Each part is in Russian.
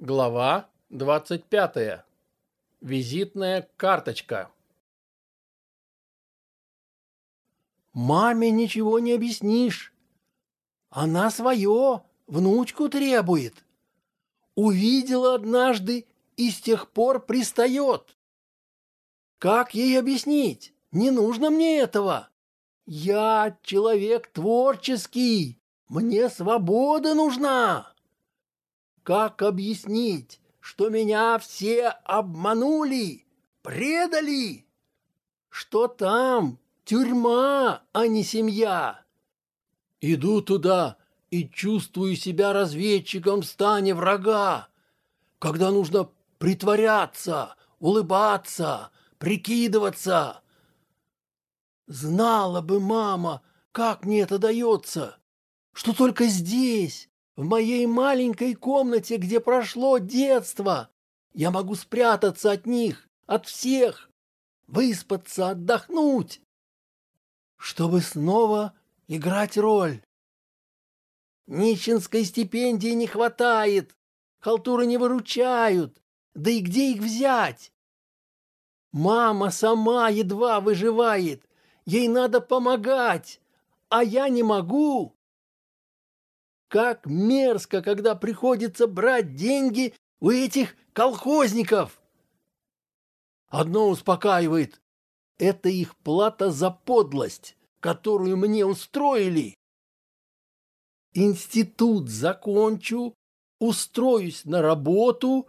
Глава 25. Визитная карточка. Маме ничего не объяснишь. Она свое, внучку требует. Увидела однажды и с тех пор пристает. Как ей объяснить? Не нужно мне этого. Я человек творческий. Мне свобода нужна. Как объяснить, что меня все обманули, предали? Что там тюрьма, а не семья? Иду туда и чувствую себя разведчиком в стане врага, когда нужно притворяться, улыбаться, прикидываться. Знала бы мама, как мне это дается, что только здесь, в моей маленькой комнате, где прошло детство, я могу спрятаться от них, от всех, выспаться, отдохнуть, чтобы снова играть роль. Нищенской стипендии не хватает, халтуры не выручают, да и где их взять? Мама сама едва выживает, ей надо помогать, а я не могу. Как мерзко, когда приходится брать деньги у этих колхозников. Одно успокаивает — это их плата за подлость, которую мне устроили. Институт закончу, устроюсь на работу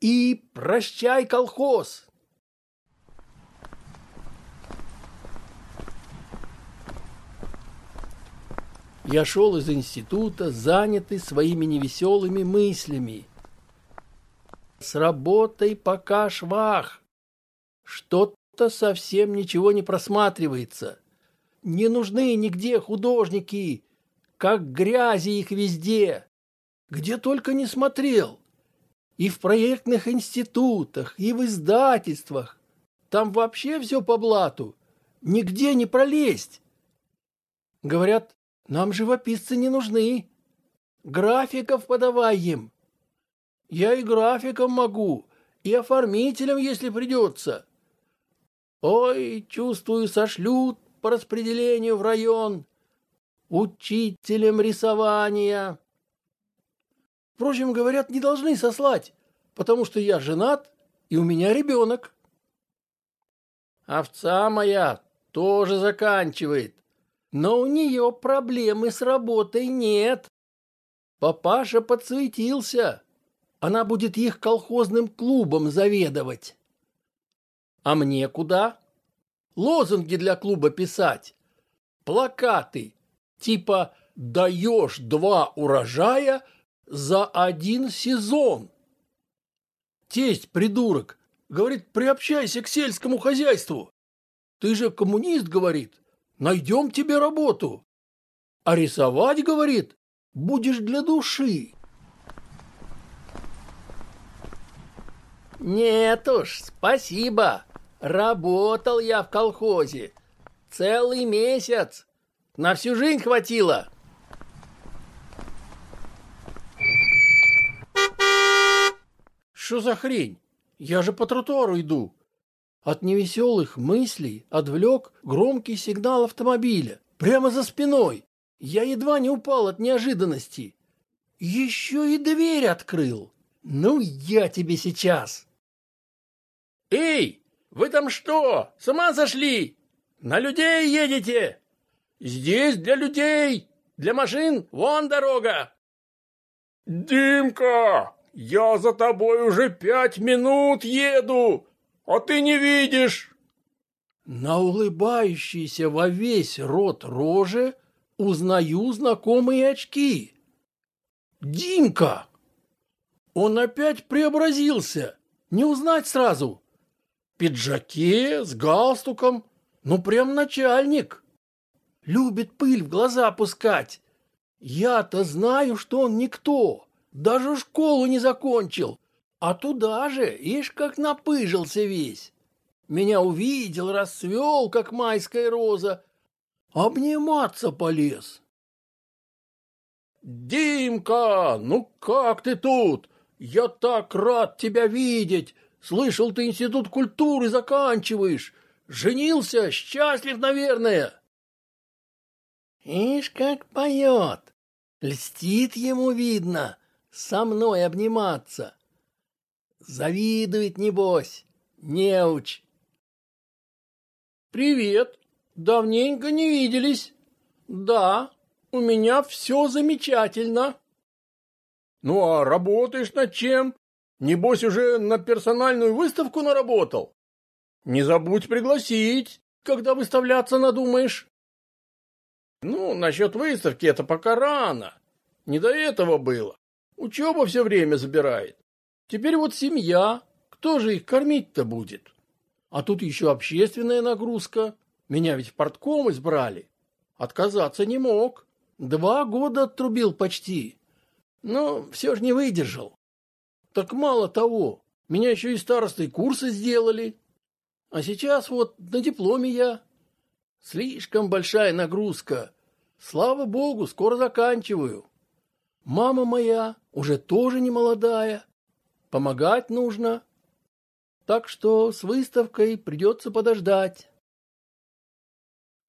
и прощай колхоз. Я шел из института, занятый своими невеселыми мыслями. С работой пока швах. Что-то совсем ничего не просматривается. Не нужны нигде художники, как грязи их везде. Где только не смотрел. И в проектных институтах, и в издательствах. Там вообще все по блату. Нигде не пролезть. Говорят, нам живописцы не нужны. Графиков подавай им. Я и графиком могу, и оформителем, если придется. Ой, чувствую, сошлют по распределению в район. Учителем рисования. Впрочем, говорят, не должны сослать, потому что я женат, и у меня ребенок. Овца моя тоже заканчивает но у нее проблемы с работой нет. Папаша подсуетился. Она будет их колхозным клубом заведовать. А мне куда? Лозунги для клуба писать. Плакаты. Типа «даешь два урожая за один сезон». Тесть, придурок, говорит, приобщайся к сельскому хозяйству. Ты же коммунист, говорит, найдем тебе работу. А рисовать, говорит, будешь для души. Нет уж, спасибо. Работал я в колхозе. Целый месяц. На всю жизнь хватило. Что за хрень? Я же по тротуару иду. От невеселых мыслей отвлек громкий сигнал автомобиля. Прямо за спиной. Я едва не упал от неожиданности. Еще и дверь открыл. Ну, я тебе сейчас. Эй, вы там что, с ума сошли? На людей едете? Здесь для людей, для машин вон дорога. Димка, я за тобой уже пять минут еду а ты не видишь!» На улыбающейся во весь рот роже узнаю знакомые очки. «Димка!» Он опять преобразился, не узнать сразу. В пиджаке, с галстуком, ну прям начальник. Любит пыль в глаза пускать. Я-то знаю, что он никто, даже школу не закончил, а туда же, ишь, как напыжился весь. Меня увидел, расцвел, как майская роза. Обниматься полез. «Димка, ну как ты тут? Я так рад тебя видеть! Слышал, ты институт культуры заканчиваешь. Женился, счастлив, наверное. Ишь, как поет. Льстит ему, видно, со мной обниматься. Завидует, небось, неуч. Привет, давненько не виделись. Да, у меня все замечательно. Ну, а работаешь над чем? Небось, уже на персональную выставку наработал? Не забудь пригласить, когда выставляться надумаешь. Ну, насчет выставки это пока рано. Не до этого было. Учеба все время забирает. Теперь вот семья. Кто же их кормить-то будет? А тут еще общественная нагрузка. Меня ведь в портком избрали. Отказаться не мог. Два года отрубил почти. Но все же не выдержал. Так мало того, меня еще и старостой курсы сделали. А сейчас вот на дипломе я. Слишком большая нагрузка. Слава богу, скоро заканчиваю. Мама моя уже тоже не молодая. Помогать нужно. Так что с выставкой придется подождать.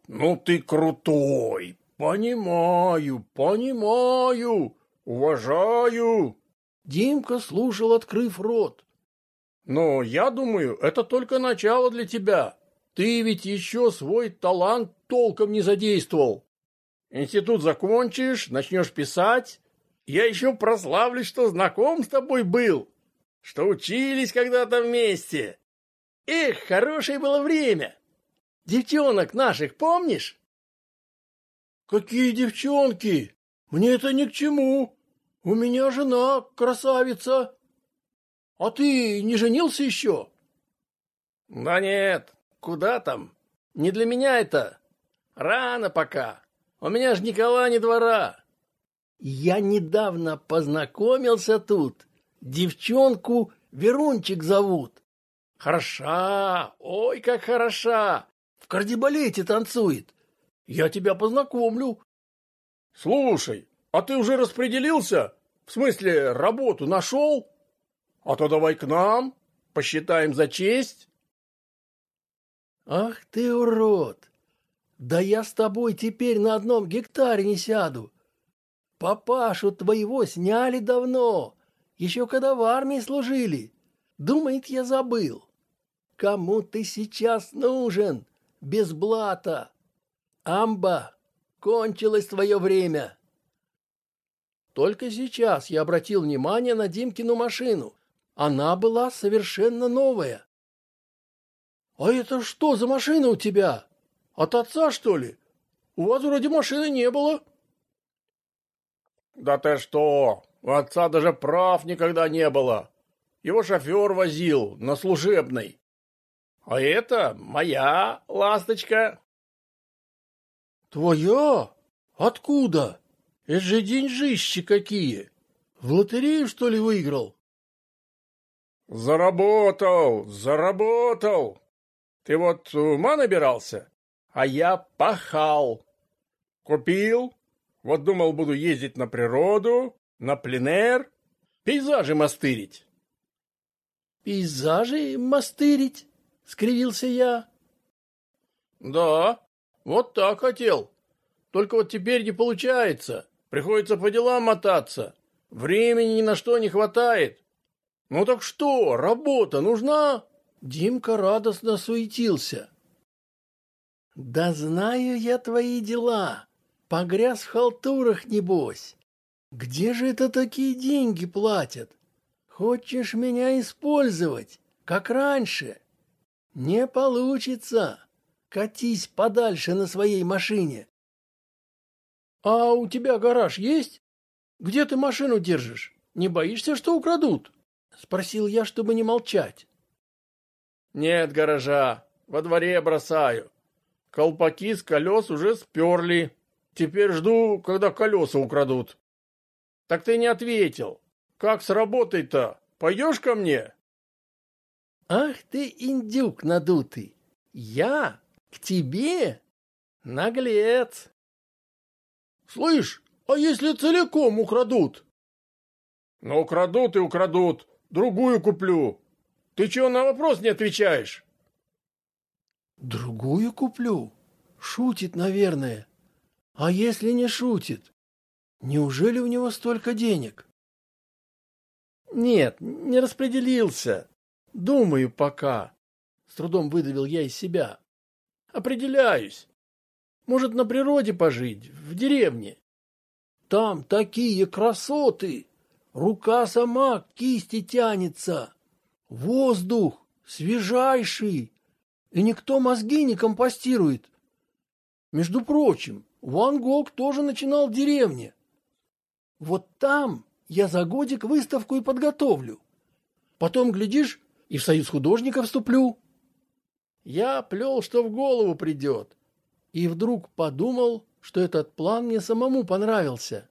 Ну ты крутой. Понимаю, понимаю, уважаю. Димка слушал, открыв рот. Но я думаю, это только начало для тебя. Ты ведь еще свой талант толком не задействовал. Институт закончишь, начнешь писать. Я еще прославлюсь, что знаком с тобой был, что учились когда-то вместе. Эх, хорошее было время. Девчонок наших помнишь? Какие девчонки? Мне это ни к чему. У меня жена красавица. А ты не женился еще? Да нет, куда там? Не для меня это. Рано пока. У меня ж Никола не двора. Я недавно познакомился тут. Девчонку Верунчик зовут. Хороша, ой, как хороша. В кардебалете танцует. Я тебя познакомлю. Слушай, а ты уже распределился? В смысле, работу нашел? А то давай к нам, посчитаем за честь. Ах ты урод! Да я с тобой теперь на одном гектаре не сяду. Папашу твоего сняли давно, еще когда в армии служили. Думает, я забыл. Кому ты сейчас нужен? Без блата. Амба, кончилось твое время. Только сейчас я обратил внимание на Димкину машину. Она была совершенно новая. А это что за машина у тебя? От отца, что ли? У вас вроде машины не было. Да ты что? У отца даже прав никогда не было. Его шофер возил на служебной. А это моя ласточка. Твоя? Откуда? Это же деньжищи какие. В лотерею, что ли, выиграл? Заработал, заработал. Ты вот ума набирался, а я пахал. Купил, вот думал, буду ездить на природу, на пленэр, пейзажи мастырить. Пейзажи мастырить? Скривился я. Да, вот так хотел. Только вот теперь не получается. Приходится по делам мотаться. Времени ни на что не хватает. Ну так что, работа нужна? Димка радостно суетился. Да знаю я твои дела. Погряз в халтурах, небось. Где же это такие деньги платят? Хочешь меня использовать, как раньше? Не получится. Катись подальше на своей машине. А у тебя гараж есть? Где ты машину держишь? Не боишься, что украдут? Спросил я, чтобы не молчать. Нет гаража, во дворе бросаю. Колпаки с колес уже сперли. Теперь жду, когда колеса украдут. Так ты не ответил. Как с работой-то? Пойдешь ко мне? Ах ты, индюк надутый! Я? К тебе? Наглец! Слышь, а если целиком украдут? Ну, украдут и украдут. Другую куплю. Ты чего на вопрос не отвечаешь? Другую куплю? Шутит, наверное. А если не шутит? Неужели у него столько денег? Нет, не распределился. Думаю пока. С трудом выдавил я из себя. Определяюсь. Может, на природе пожить, в деревне. Там такие красоты! Рука сама к кисти тянется. Воздух свежайший, и никто мозги не компостирует. Между прочим, Ван Гог тоже начинал в деревне. Вот там я за годик выставку и подготовлю. Потом, глядишь, и в союз художников вступлю. Я плел, что в голову придет. И вдруг подумал, что этот план мне самому понравился.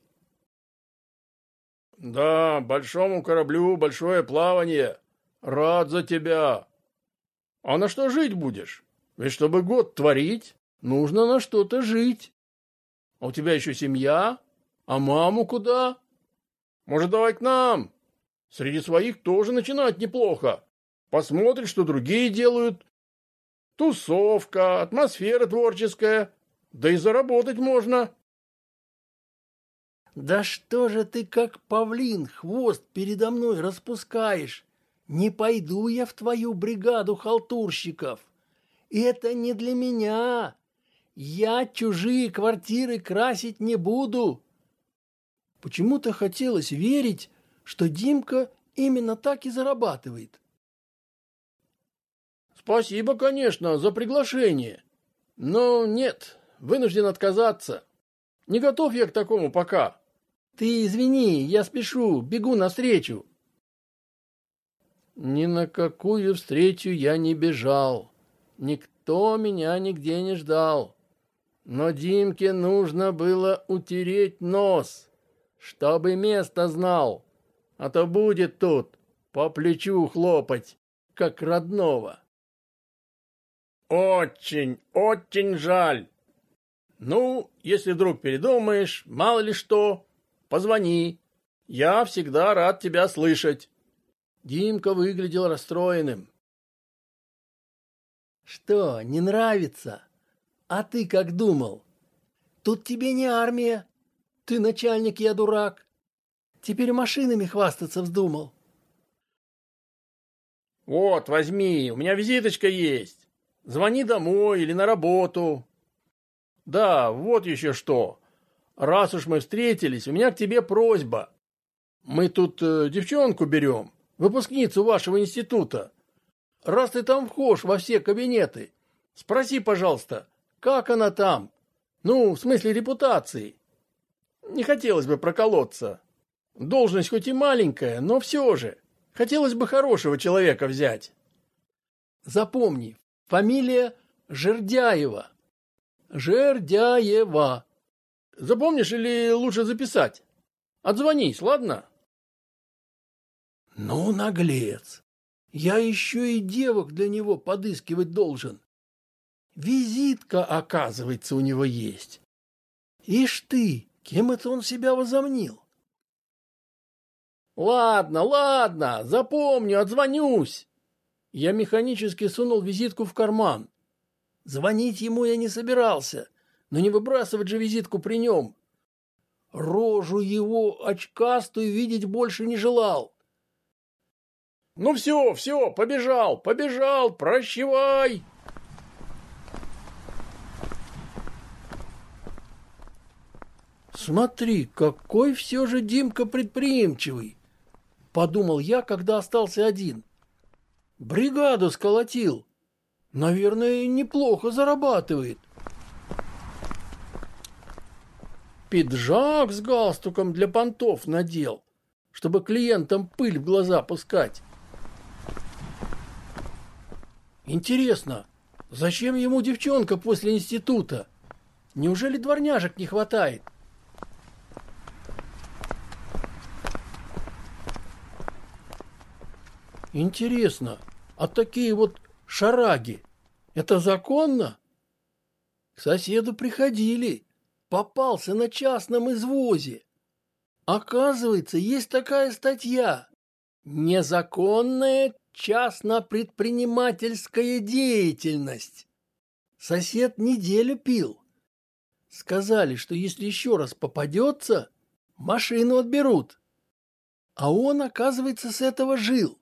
Да, большому кораблю большое плавание. Рад за тебя. А на что жить будешь? Ведь чтобы год творить, нужно на что-то жить. А у тебя еще семья? А маму куда? Может, давай к нам? Среди своих тоже начинать неплохо. Посмотришь, что другие делают. Тусовка, атмосфера творческая. Да и заработать можно. Да что же ты как павлин хвост передо мной распускаешь? Не пойду я в твою бригаду халтурщиков. Это не для меня. Я чужие квартиры красить не буду. Почему-то хотелось верить, что Димка именно так и зарабатывает. Спасибо, конечно, за приглашение. Но нет, вынужден отказаться. Не готов я к такому пока. Ты извини, я спешу, бегу навстречу. Ни на какую встречу я не бежал. Никто меня нигде не ждал. Но Димке нужно было утереть нос, чтобы место знал, а то будет тут по плечу хлопать, как родного. Очень, очень жаль. Ну, если вдруг передумаешь, мало ли что, позвони. Я всегда рад тебя слышать. Димка выглядел расстроенным. Что, не нравится? А ты как думал? Тут тебе не армия. Ты начальник, я дурак. Теперь машинами хвастаться вздумал. Вот, возьми, у меня визиточка есть. Звони домой или на работу. Да, вот еще что. Раз уж мы встретились, у меня к тебе просьба. Мы тут э, девчонку берем выпускницу вашего института. Раз ты там вхож во все кабинеты, спроси, пожалуйста, как она там? Ну, в смысле репутации. Не хотелось бы проколоться. Должность хоть и маленькая, но все же. Хотелось бы хорошего человека взять. Запомни, фамилия Жердяева. Жердяева. Запомнишь или лучше записать? Отзвонись, ладно? Ну, наглец! Я еще и девок для него подыскивать должен. Визитка, оказывается, у него есть. Ишь ты, кем это он себя возомнил? Ладно, ладно, запомню, отзвонюсь. Я механически сунул визитку в карман. Звонить ему я не собирался, но не выбрасывать же визитку при нем. Рожу его очкастую видеть больше не желал. Ну все, все, побежал, побежал, прощевай!» «Смотри, какой все же Димка предприимчивый!» — подумал я, когда остался один. «Бригаду сколотил. Наверное, неплохо зарабатывает». Пиджак с галстуком для понтов надел, чтобы клиентам пыль в глаза пускать. Интересно, зачем ему девчонка после института? Неужели дворняжек не хватает? Интересно, а такие вот шараги, это законно? К соседу приходили, попался на частном извозе. Оказывается, есть такая статья. Незаконная частно-предпринимательская деятельность. Сосед неделю пил. Сказали, что если еще раз попадется, машину отберут. А он, оказывается, с этого жил.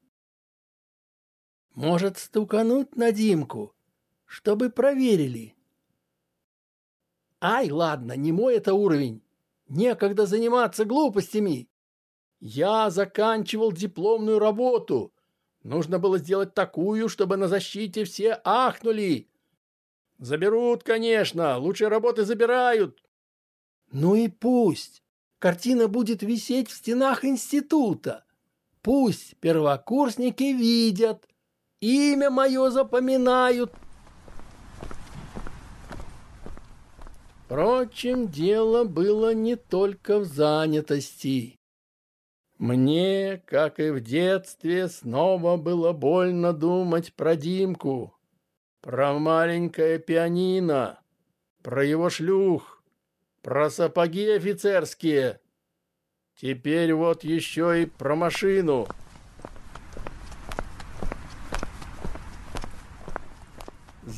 Может, стукануть на Димку, чтобы проверили. Ай, ладно, не мой это уровень. Некогда заниматься глупостями. Я заканчивал дипломную работу. Нужно было сделать такую, чтобы на защите все ахнули. Заберут, конечно, лучшие работы забирают. Ну и пусть. Картина будет висеть в стенах института. Пусть первокурсники видят, имя мое запоминают. Впрочем, дело было не только в занятости. Мне, как и в детстве, снова было больно думать про Димку, про маленькое пианино, про его шлюх, про сапоги офицерские. Теперь вот еще и про машину.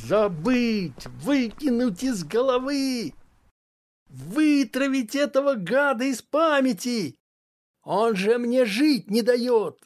Забыть, выкинуть из головы, вытравить этого гада из памяти. Он же мне жить не дает.